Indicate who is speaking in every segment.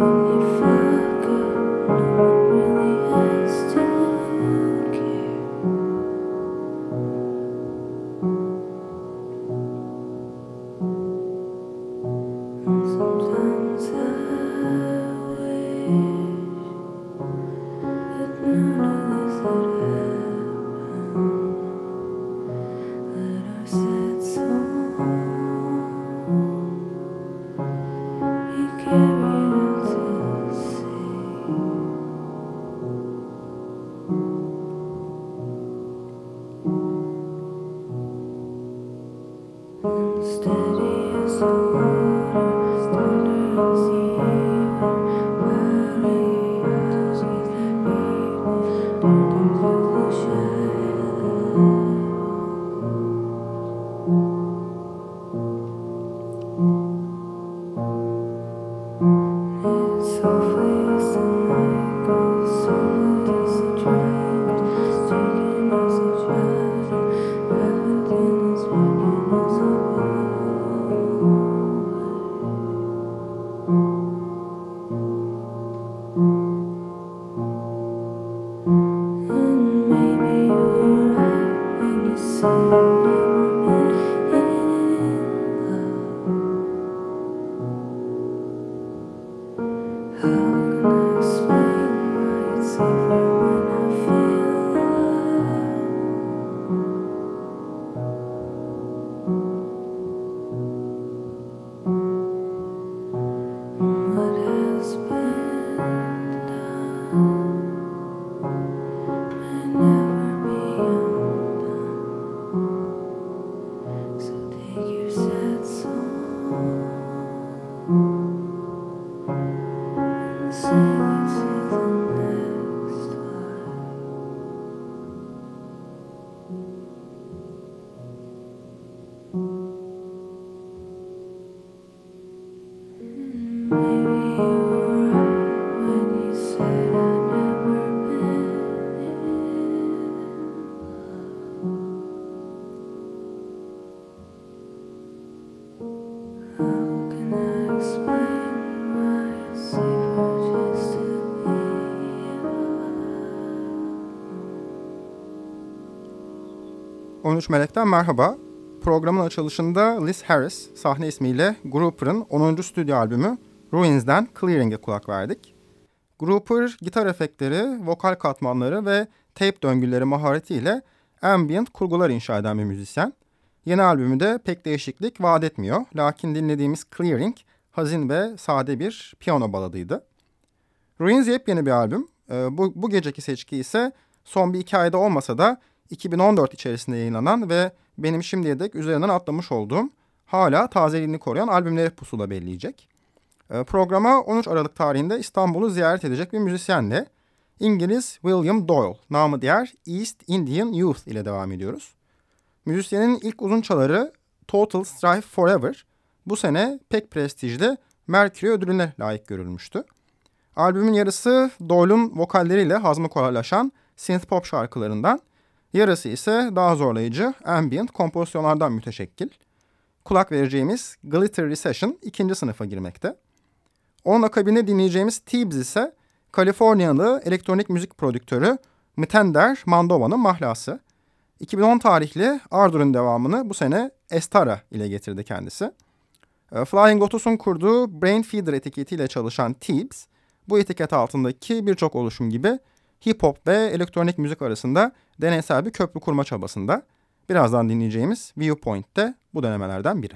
Speaker 1: 一。13 Melek'ten merhaba. Programın açılışında Liz Harris sahne ismiyle Grouper'ın 10. stüdyo albümü Ruins'den Clearing'e kulak verdik. Grouper gitar efektleri, vokal katmanları ve tape döngüleri maharetiyle ambient kurgular inşa eden bir müzisyen. Yeni albümü de pek değişiklik vaat etmiyor. Lakin dinlediğimiz Clearing hazin ve sade bir piyano baladıydı. Ruins yepyeni bir albüm. Ee, bu, bu geceki seçki ise son bir iki ayda olmasa da 2014 içerisinde yayınlanan ve benim şimdiye dek üzerinden atlamış olduğum hala tazeliğini koruyan albümleri pusula belleyecek. Ee, programa 13 Aralık tarihinde İstanbul'u ziyaret edecek bir müzisyenle İngiliz William Doyle, namı diğer East Indian Youth ile devam ediyoruz. Müzisyenin ilk uzun çaları Total Strife Forever bu sene pek prestijli Mercury ödülüne layık görülmüştü. Albümün yarısı Doyle'un vokalleriyle hazmı kolaylaşan synth pop şarkılarından, Yarısı ise daha zorlayıcı ambient kompozisyonlardan müteşekkil. Kulak vereceğimiz Glitter Recession ikinci sınıfa girmekte. Onun akabinde dinleyeceğimiz Tibbs ise Kaliforniyalı elektronik müzik prodüktörü Mtender Mandova'nın mahlası. 2010 tarihli Ardur'un devamını bu sene Estara ile getirdi kendisi. Ee, Flying Lotus'un kurduğu Brain Feeder etiketiyle çalışan Tibbs, bu etiket altındaki birçok oluşum gibi hip hop ve elektronik müzik arasında deneysel bir köprü kurma çabasında. Birazdan dinleyeceğimiz Viewpoint de bu denemelerden biri.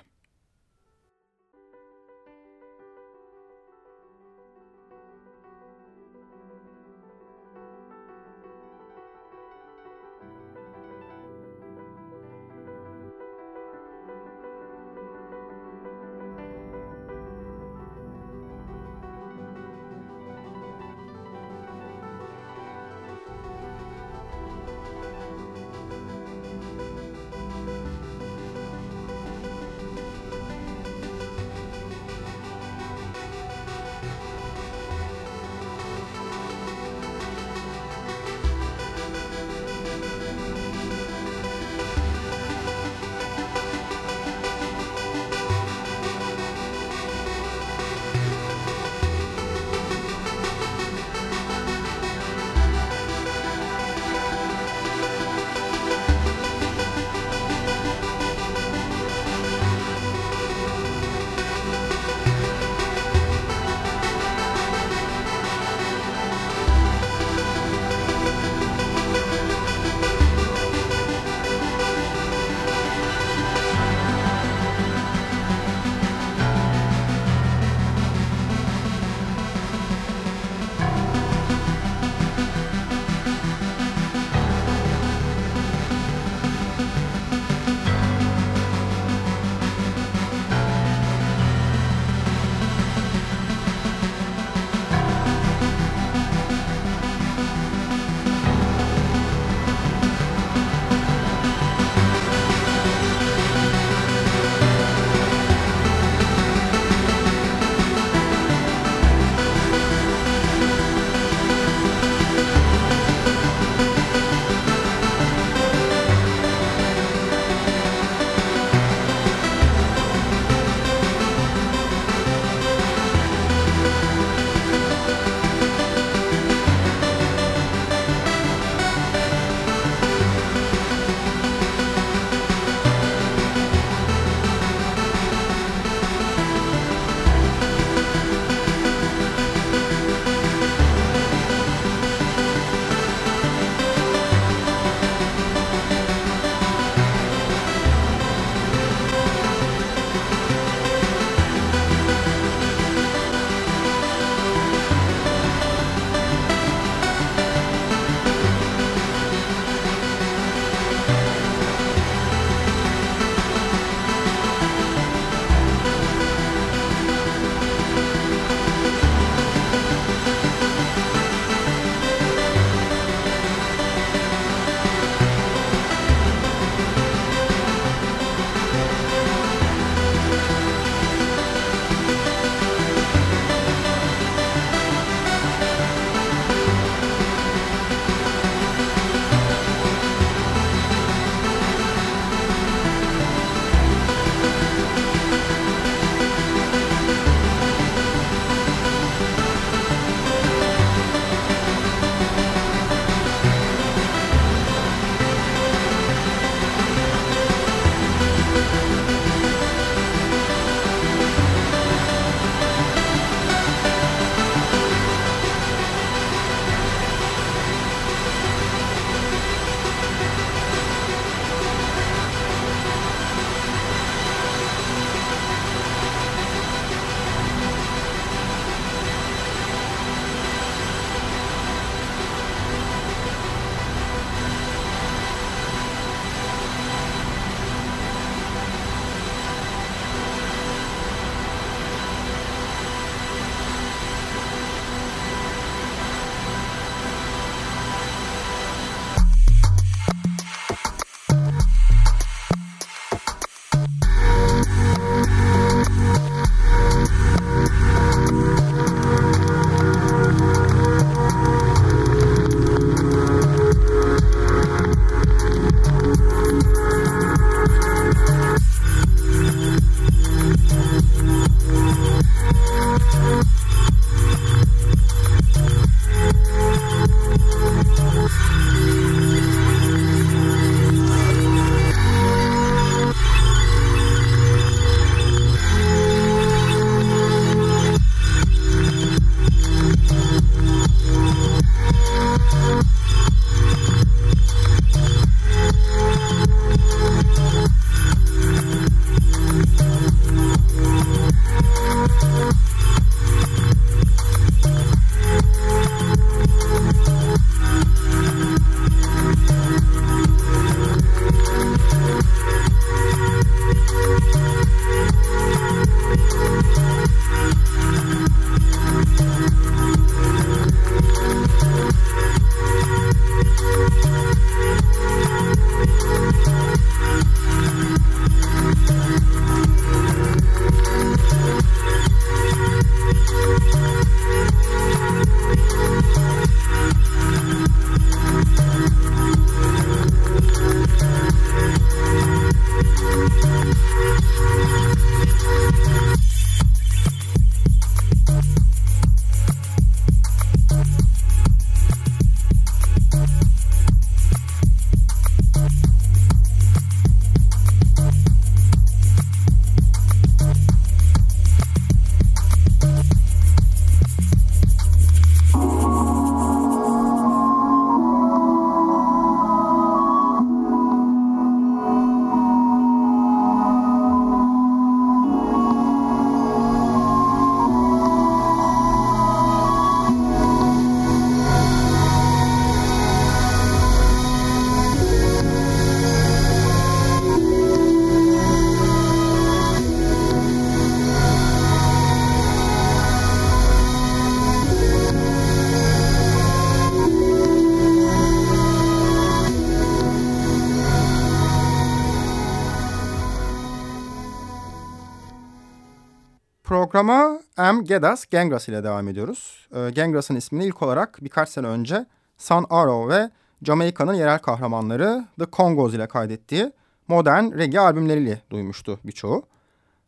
Speaker 1: Programa M. Gedas Gengras ile devam ediyoruz. E, Gengras'ın ismini ilk olarak birkaç sene önce Sun Arrow ve Jamaika'nın yerel kahramanları The Congos ile kaydettiği modern reggae albümleriyle duymuştu birçoğu.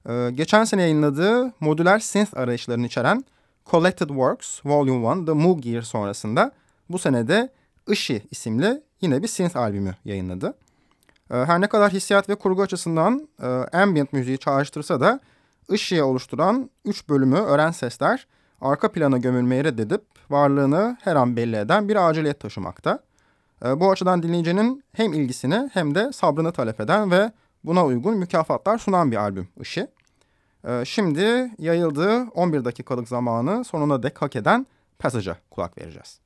Speaker 1: E, geçen sene yayınladığı modüler synth arayışlarını içeren Collected Works Volume 1 The Moog Year sonrasında bu senede Ishi isimli yine bir synth albümü yayınladı. E, her ne kadar hissiyat ve kurgu açısından e, ambient müziği çağrıştırsa da Işığı oluşturan üç bölümü öğren sesler arka plana gömülmeyi reddedip varlığını her an belli eden bir aciliyet taşımakta. E, bu açıdan dinleyicinin hem ilgisini hem de sabrını talep eden ve buna uygun mükafatlar sunan bir albüm Işığı. E, şimdi yayıldığı 11 dakikalık zamanı sonuna dek hak eden Passage'a kulak vereceğiz.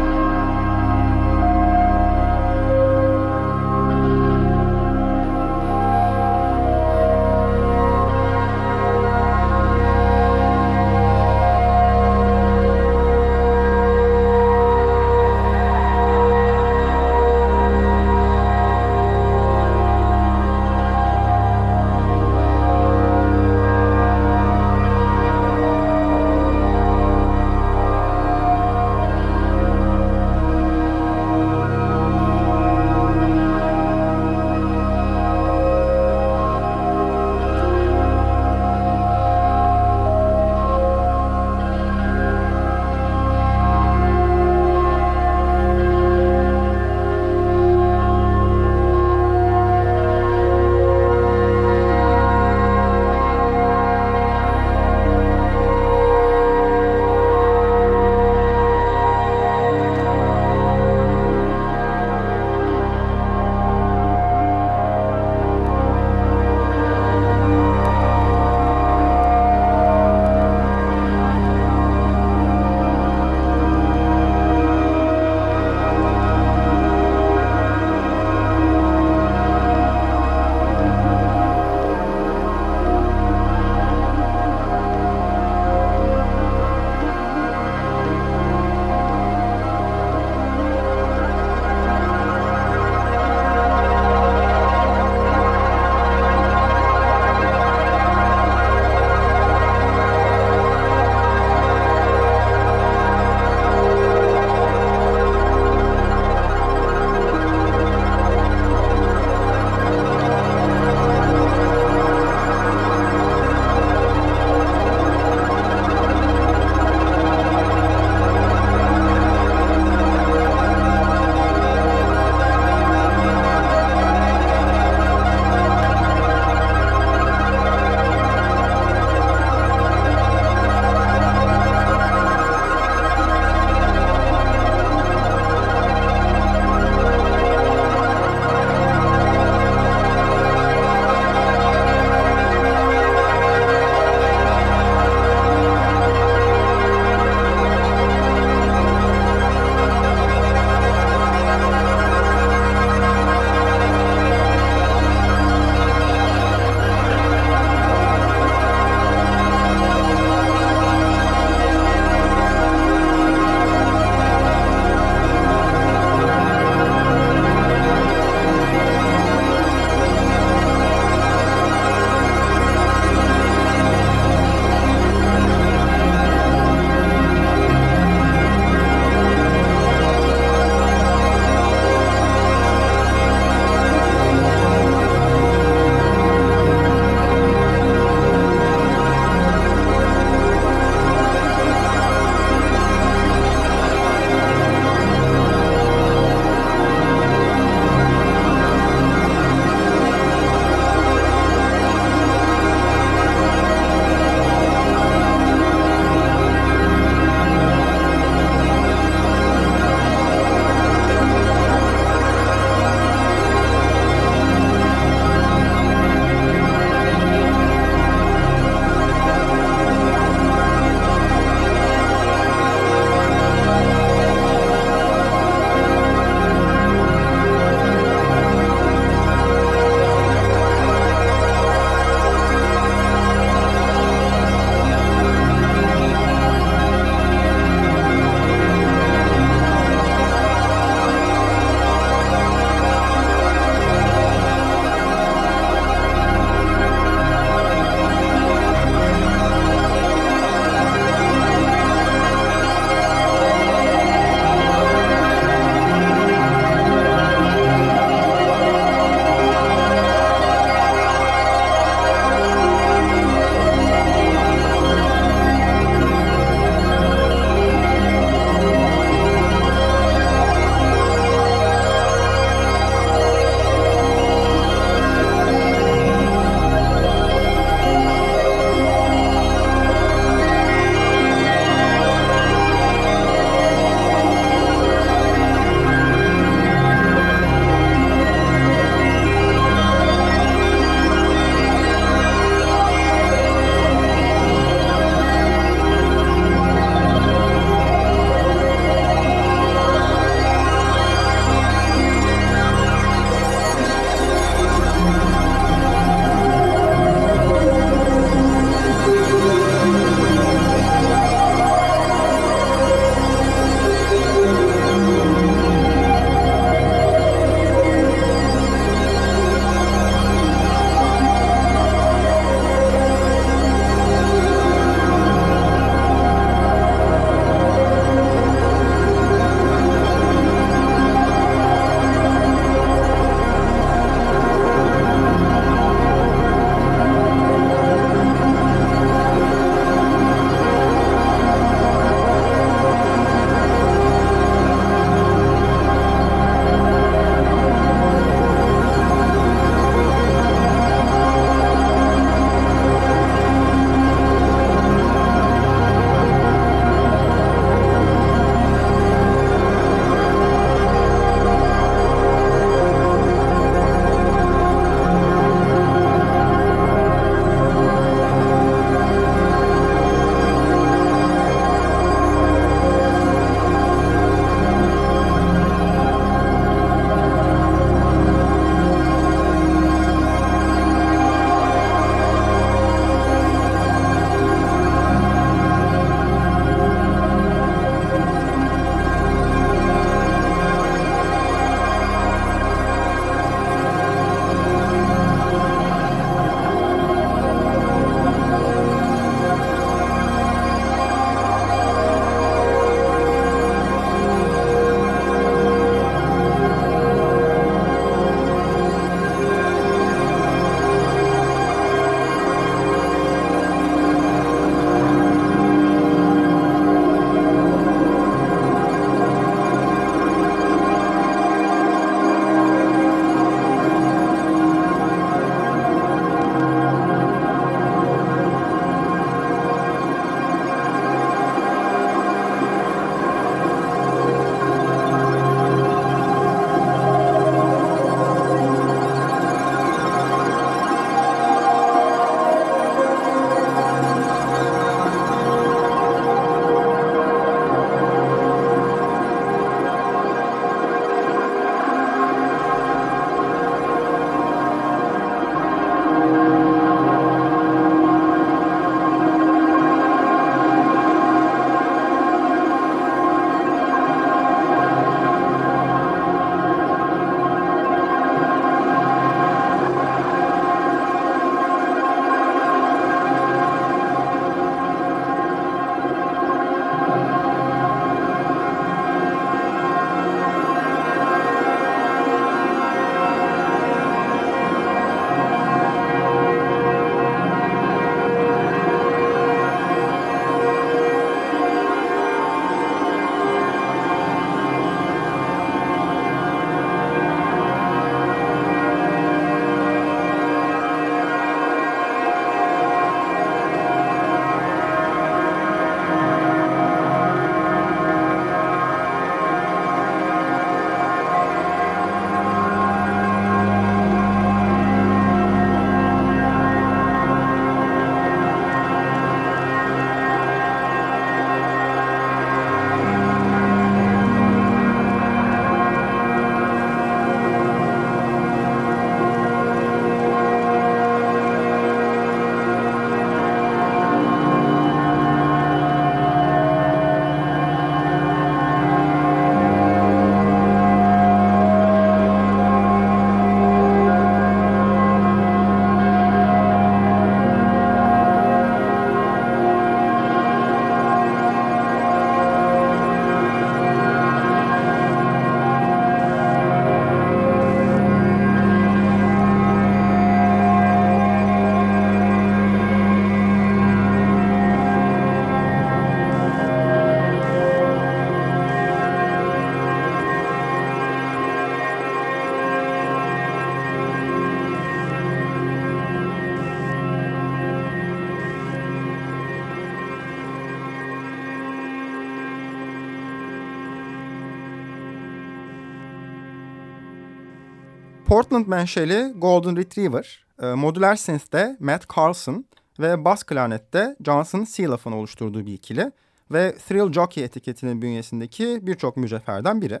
Speaker 1: Portland menşeli Golden Retriever, e, modüler synth'te Matt Carlson ve bas klarnette Johnson Seeloff'un oluşturduğu bir ikili ve Thrill Jockey etiketinin bünyesindeki birçok mücevherden biri.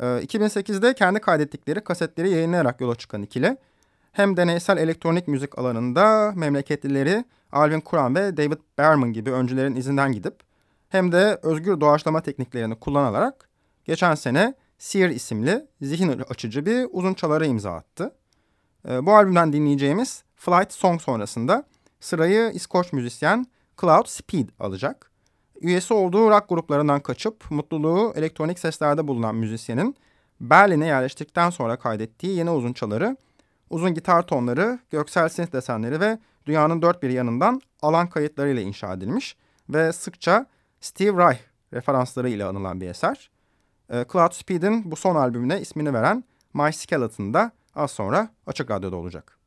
Speaker 1: E, 2008'de kendi kaydettikleri kasetleri yayınlayarak yola çıkan ikili, hem deneysel elektronik müzik alanında memleketlileri Alvin Kuran ve David Berman gibi öncülerin izinden gidip hem de özgür doğaçlama tekniklerini kullanarak geçen sene Sear isimli zihin açıcı bir uzun çalara imza attı. Ee, bu albümden dinleyeceğimiz Flight Song sonrasında sırayı İskoç müzisyen Cloud Speed alacak. Üyesi olduğu rock gruplarından kaçıp mutluluğu elektronik seslerde bulunan müzisyenin Berlin'e yerleştikten sonra kaydettiği yeni uzun çaları, uzun gitar tonları, göksel synth desenleri ve dünyanın dört bir yanından alan kayıtlarıyla inşa edilmiş ve sıkça Steve Reich referansları ile anılan bir eser. E, Cloud Speed'in bu son albümüne ismini veren My Skeleton az sonra Açık Radyo'da olacak.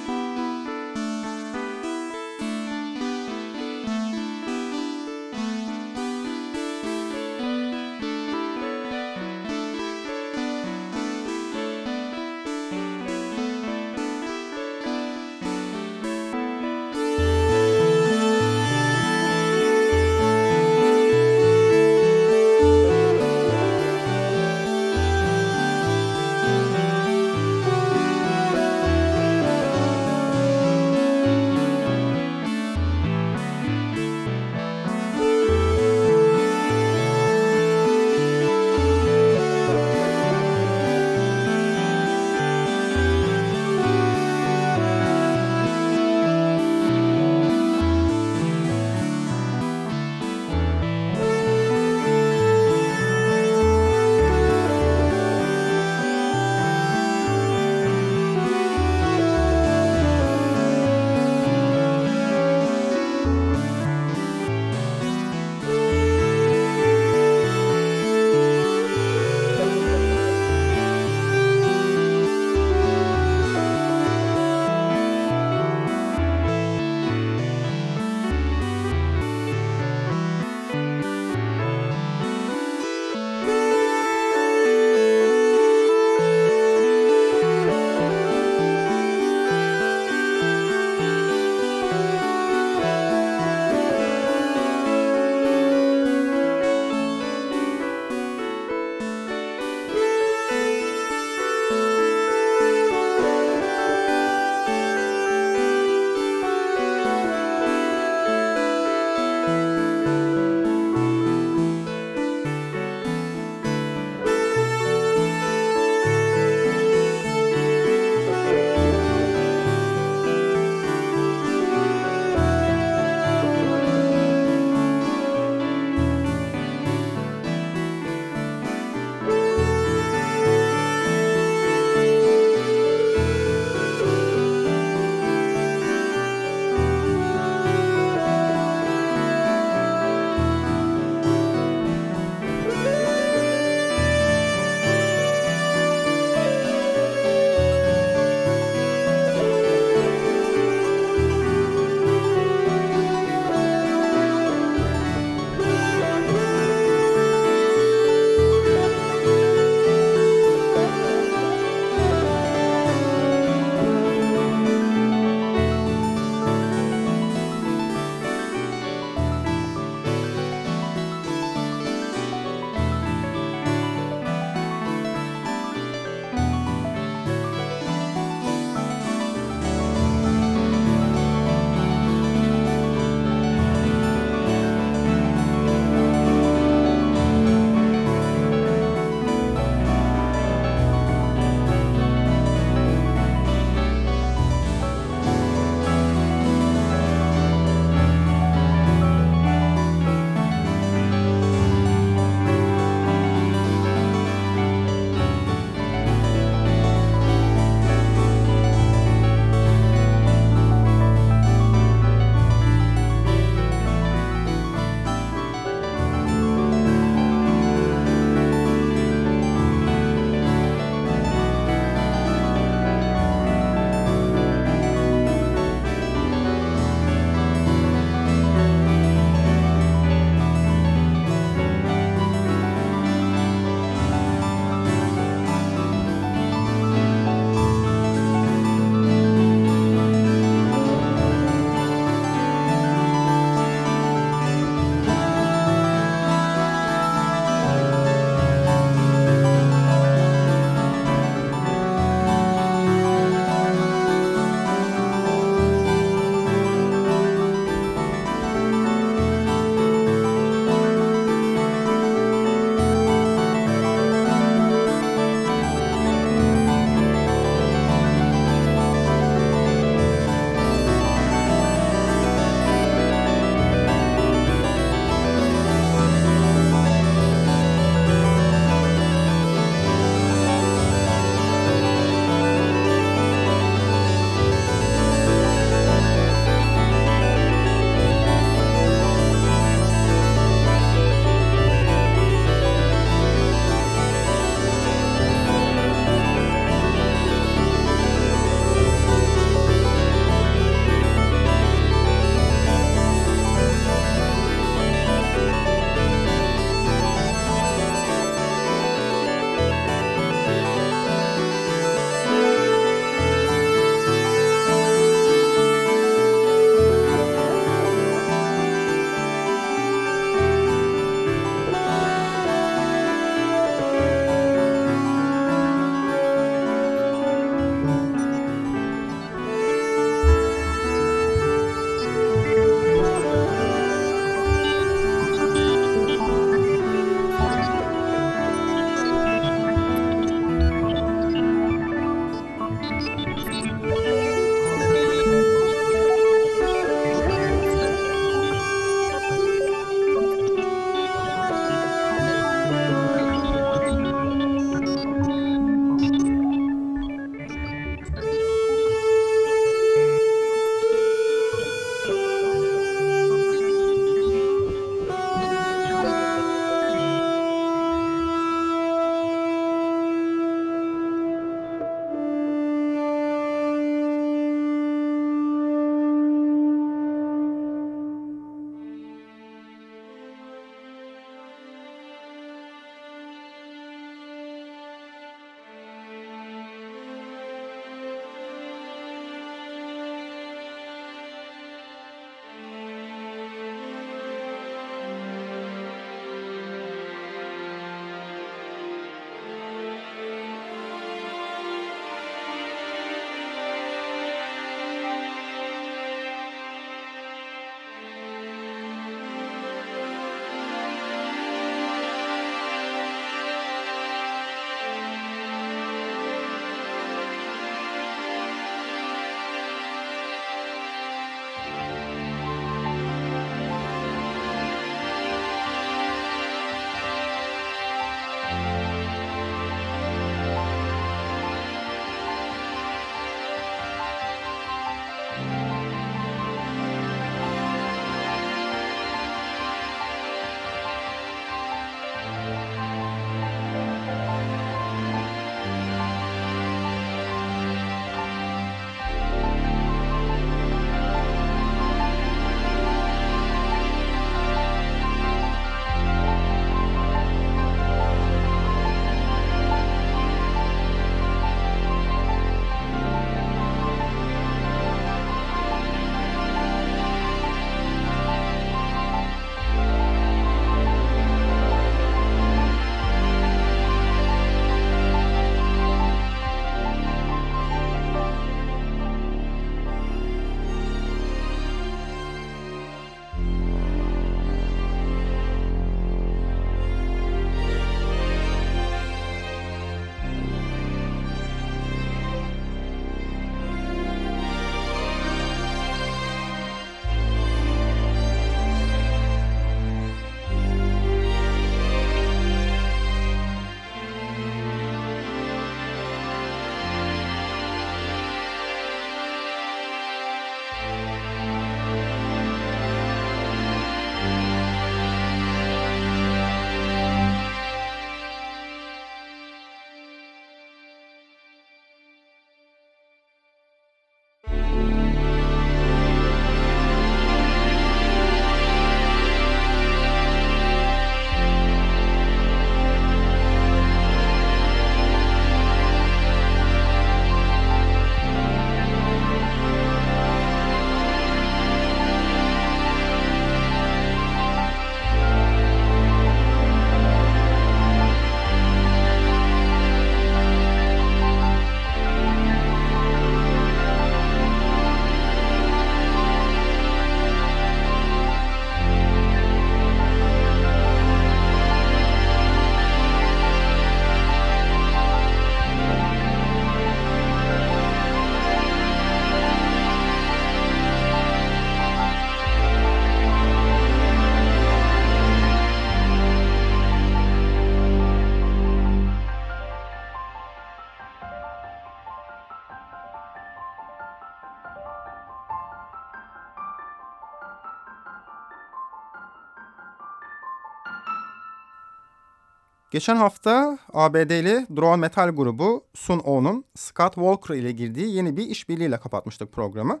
Speaker 1: Geçen hafta ABD'li drone metal grubu Sun O'nun Scott Walker ile girdiği yeni bir işbirliğiyle kapatmıştık programı.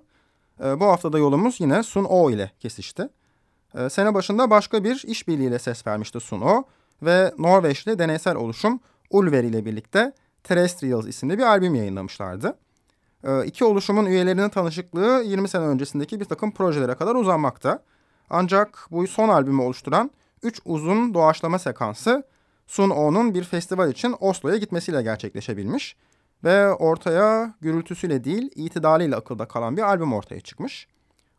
Speaker 1: E, bu hafta da yolumuz yine Sun O ile kesişti. E, sene başında başka bir işbirliğiyle ses vermişti Sun O ve Norveçli deneysel oluşum Ulver ile birlikte Terrestrials isimli bir albüm yayınlamışlardı. E, iki oluşumun üyelerinin tanışıklığı 20 sene öncesindeki bir takım projelere kadar uzanmakta. Ancak bu son albümü oluşturan üç uzun doğaçlama sekansı Sun O'nun bir festival için Oslo'ya gitmesiyle gerçekleşebilmiş ve ortaya gürültüsüyle değil itidaliyle akılda kalan bir albüm ortaya çıkmış.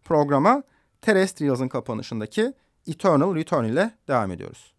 Speaker 1: Programa Terrestrials'ın kapanışındaki Eternal Return ile devam ediyoruz.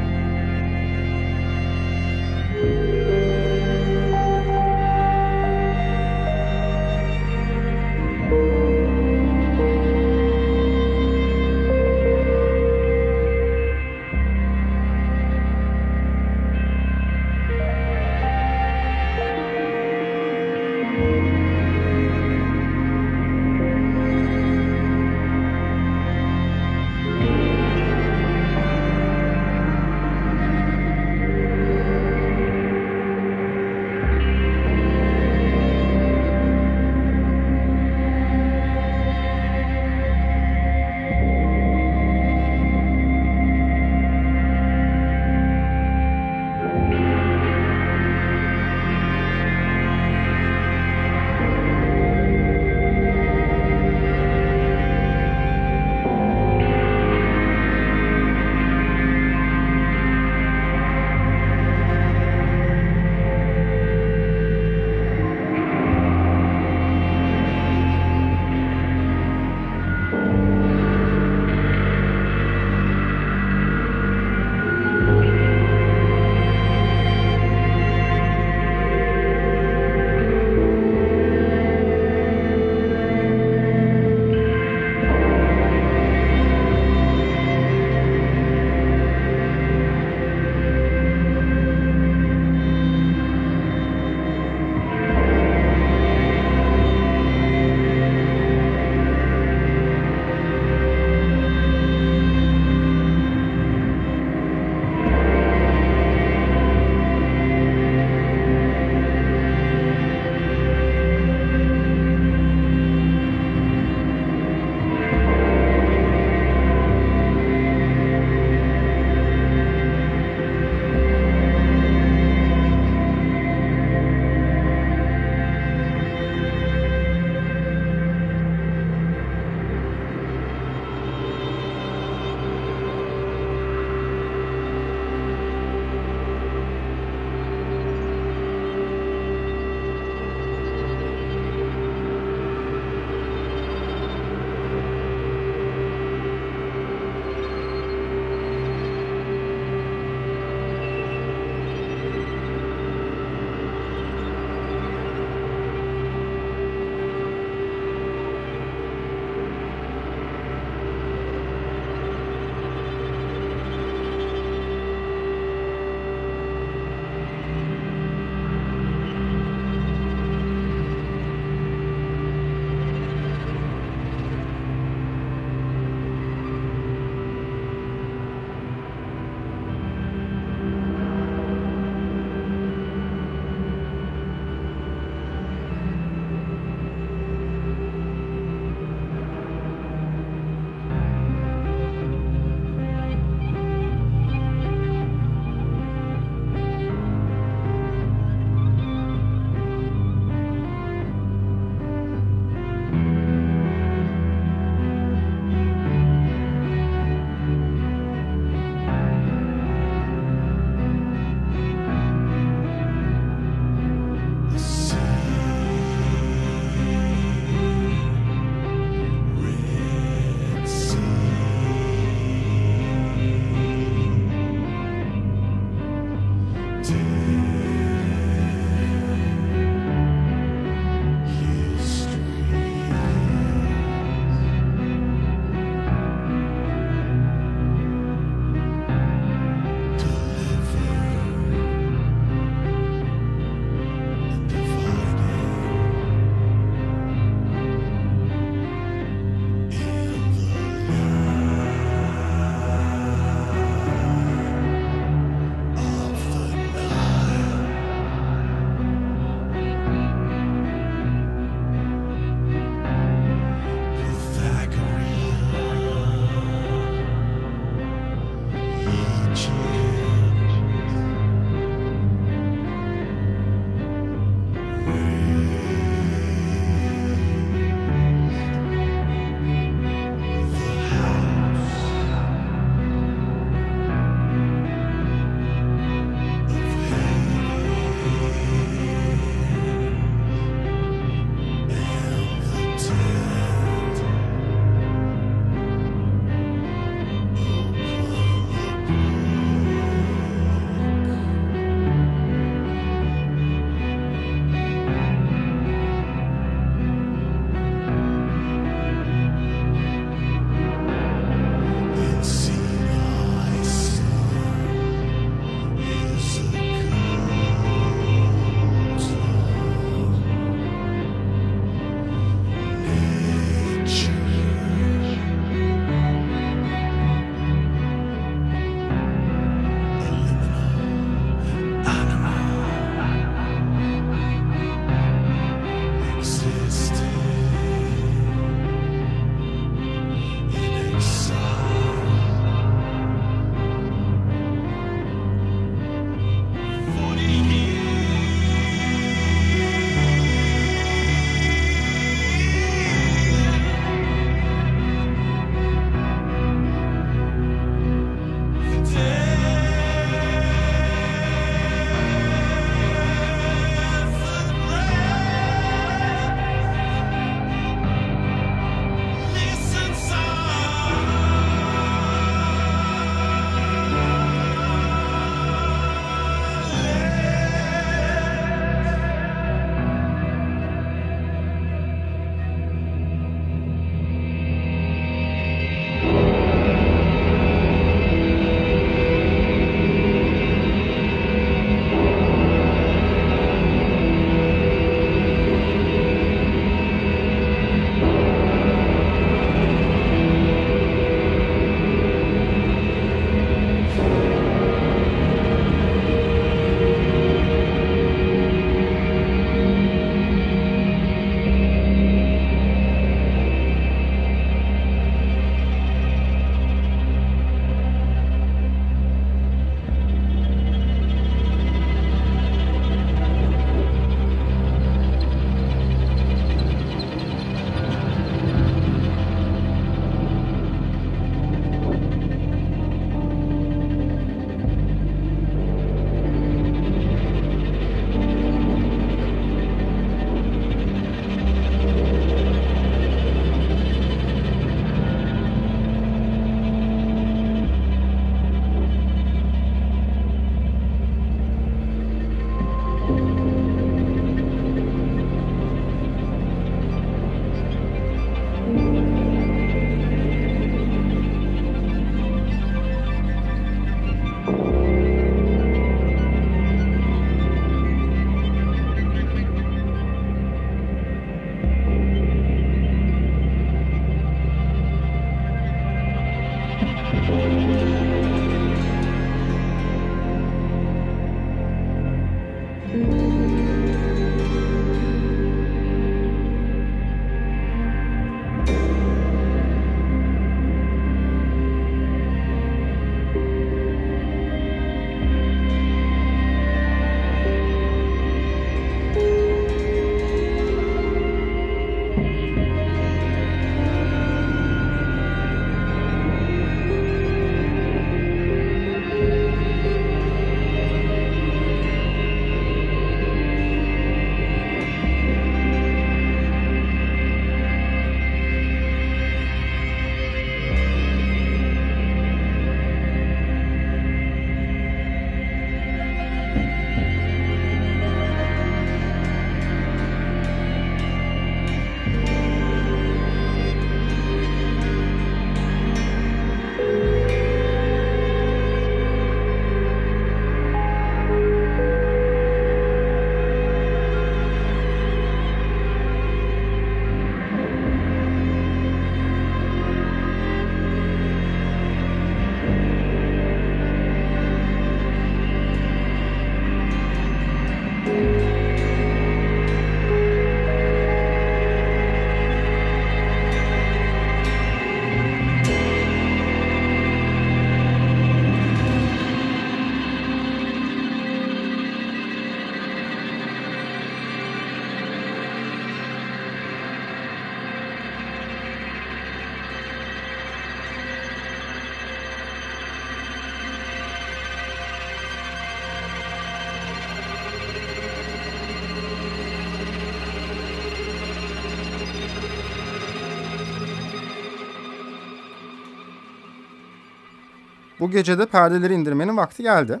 Speaker 1: Bu gecede perdeleri indirmenin vakti geldi.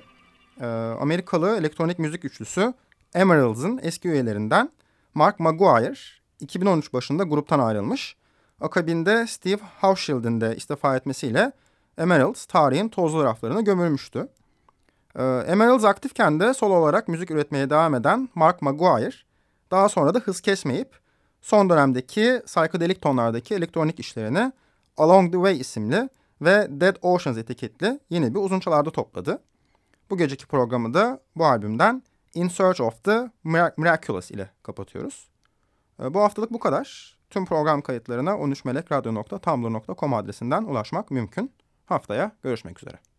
Speaker 1: Ee, Amerikalı elektronik müzik üçlüsü Emeralds'ın eski üyelerinden Mark Maguire 2013 başında gruptan ayrılmış. Akabinde Steve Hauschild'in de istifa etmesiyle Emeralds tarihin tozlu raflarına gömülmüştü. Ee, Emeralds aktifken de solo olarak müzik üretmeye devam eden Mark Maguire daha sonra da hız kesmeyip son dönemdeki psychedelic tonlardaki elektronik işlerini Along the Way isimli ve Dead Oceans etiketli yeni bir uzun çalarda topladı. Bu geceki programı da bu albümden In Search of the Miraculous ile kapatıyoruz. Ee, bu haftalık bu kadar. Tüm program kayıtlarına 13melekradyo.tumblr.com adresinden ulaşmak mümkün. Haftaya görüşmek üzere.